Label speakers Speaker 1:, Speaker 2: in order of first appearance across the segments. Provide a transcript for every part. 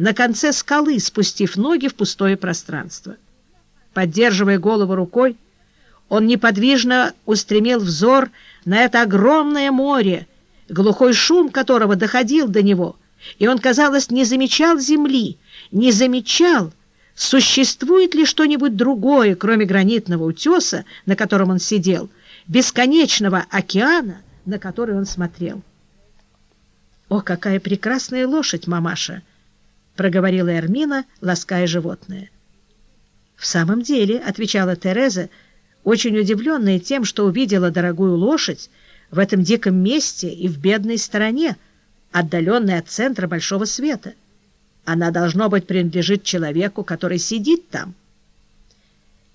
Speaker 1: на конце скалы, спустив ноги в пустое пространство. Поддерживая голову рукой, он неподвижно устремил взор на это огромное море, глухой шум которого доходил до него, и он, казалось, не замечал земли, не замечал, существует ли что-нибудь другое, кроме гранитного утеса, на котором он сидел, бесконечного океана, на который он смотрел. «О, какая прекрасная лошадь, мамаша!» — проговорила Эрмина, лаская животное. «В самом деле», — отвечала Тереза, очень удивленная тем, что увидела дорогую лошадь в этом диком месте и в бедной стороне, отдаленной от центра большого света. Она, должно быть, принадлежит человеку, который сидит там.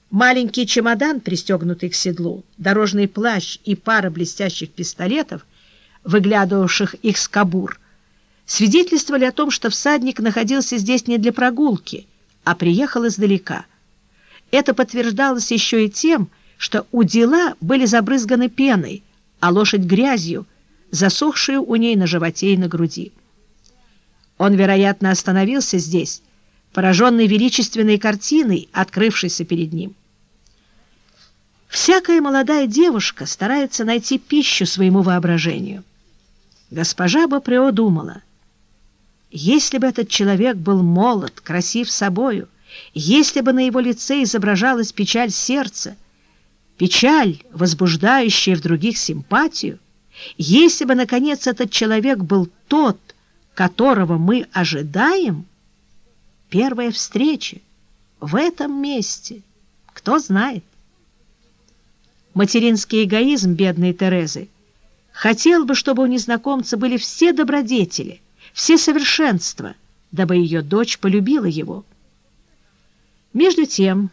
Speaker 1: Маленький чемодан, пристегнутый к седлу, дорожный плащ и пара блестящих пистолетов, выглядывавших их с кабур, свидетельствовали о том, что всадник находился здесь не для прогулки, а приехал издалека. Это подтверждалось еще и тем, что удила были забрызганы пеной, а лошадь грязью, засохшую у ней на животе и на груди. Он, вероятно, остановился здесь, пораженный величественной картиной, открывшейся перед ним. Всякая молодая девушка старается найти пищу своему воображению. Госпожа Бопрео думала, если бы этот человек был молод, красив собою, если бы на его лице изображалась печаль сердца, печаль, возбуждающая в других симпатию, если бы, наконец, этот человек был тот, которого мы ожидаем, первая встреча в этом месте, кто знает. Материнский эгоизм бедной Терезы хотел бы, чтобы у незнакомца были все добродетели, все совершенства, дабы ее дочь полюбила его. Между тем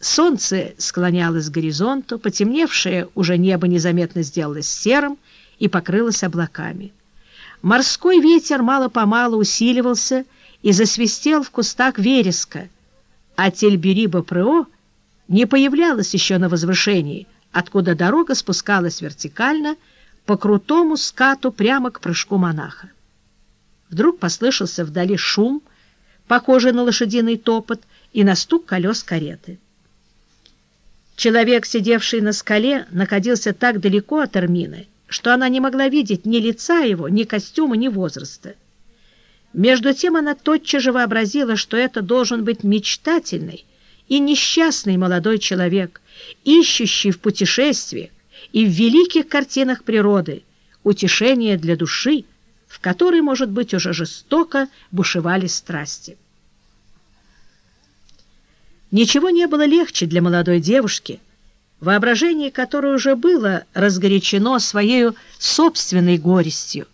Speaker 1: солнце склонялось к горизонту, потемневшее уже небо незаметно сделалось серым и покрылось облаками. Морской ветер мало-помалу усиливался и засвистел в кустах вереска, а Тельбери-Бапрео не появлялась еще на возвышении, откуда дорога спускалась вертикально по крутому скату прямо к прыжку монаха. Вдруг послышался вдали шум, похожий на лошадиный топот, и на стук колес кареты. Человек, сидевший на скале, находился так далеко от Эрмины, что она не могла видеть ни лица его, ни костюма, ни возраста. Между тем она тотчас же вообразила, что это должен быть мечтательный и несчастный молодой человек, ищущий в путешествиях и в великих картинах природы утешение для души, в которой, может быть, уже жестоко бушевали страсти. Ничего не было легче для молодой девушки, воображение которой уже было разгорячено своей собственной горестью,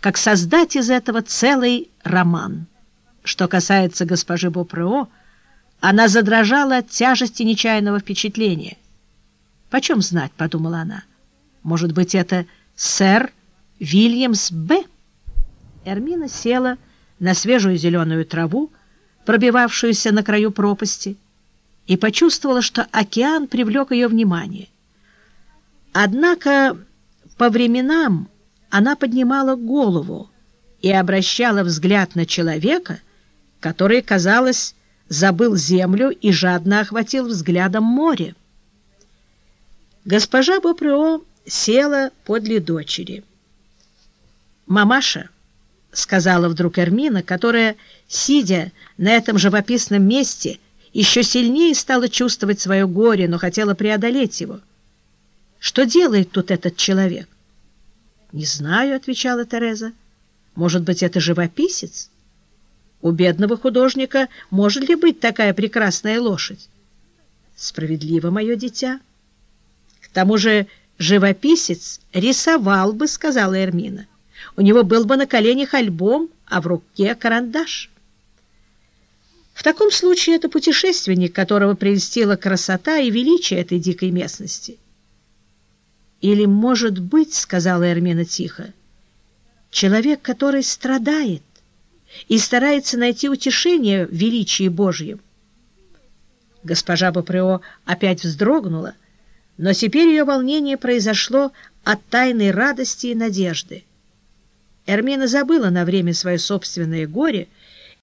Speaker 1: как создать из этого целый роман. Что касается госпожи Бопрео, она задрожала от тяжести нечаянного впечатления. «Почем знать?» — подумала она. «Может быть, это сэр Вильямс Б?» Эрмина села на свежую зеленую траву, пробивавшуюся на краю пропасти, и почувствовала, что океан привлек ее внимание. Однако по временам она поднимала голову и обращала взгляд на человека, который, казалось, забыл землю и жадно охватил взглядом море. Госпожа Бопрео села подле дочери. «Мамаша», — сказала вдруг Эрмина, которая, сидя на этом живописном месте, еще сильнее стала чувствовать свое горе, но хотела преодолеть его. «Что делает тут этот человек?» «Не знаю», — отвечала Тереза. «Может быть, это живописец? У бедного художника может ли быть такая прекрасная лошадь?» «Справедливо, мое дитя». «К тому же живописец рисовал бы», — сказала Эрмина. «У него был бы на коленях альбом, а в руке карандаш». В таком случае это путешественник, которого прельстила красота и величие этой дикой местности. Или, может быть, — сказала Эрмина тихо, — человек, который страдает и старается найти утешение в величии Божьем. Госпожа Бапрео опять вздрогнула, но теперь ее волнение произошло от тайной радости и надежды. Эрмина забыла на время свое собственное горе —